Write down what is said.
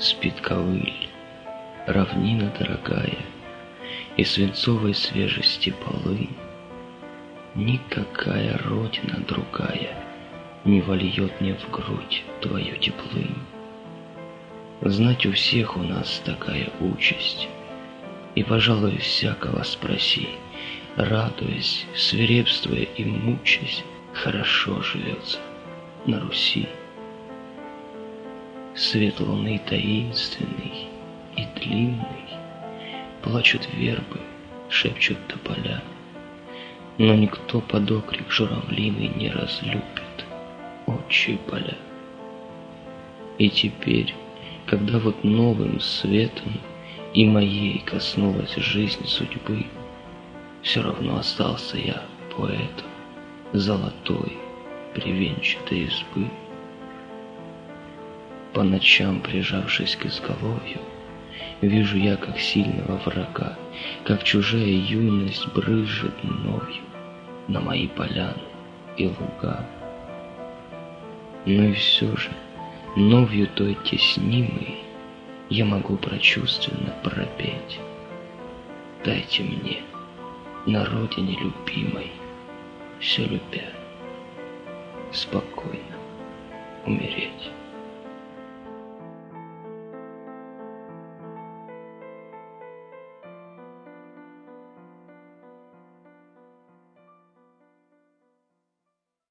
спит ковыль, равнина дорогая, И свинцовой свежести полынь. Никакая родина другая Не вольет мне в грудь твою теплынь. Знать у всех у нас такая участь, И, пожалуй, всякого спроси, Радуясь, свирепствуя и мучаясь, Хорошо живется на Руси. Свет луны таинственный и длинный, Плачут вербы, шепчут тополя, Но никто под окрик журавлиный Не разлюбит отчие поля. И теперь, когда вот новым светом И моей коснулась жизнь судьбы, Все равно остался я поэтом Золотой привенчатой избы. По ночам, прижавшись к изголовью, Вижу я, как сильного врага, Как чужая юность брызжет новью На мои поляны и луга. Но и все же, новью той теснимой, Я могу прочувственно пропеть. Дайте мне на родине любимой, Все любя, спокойно умереть.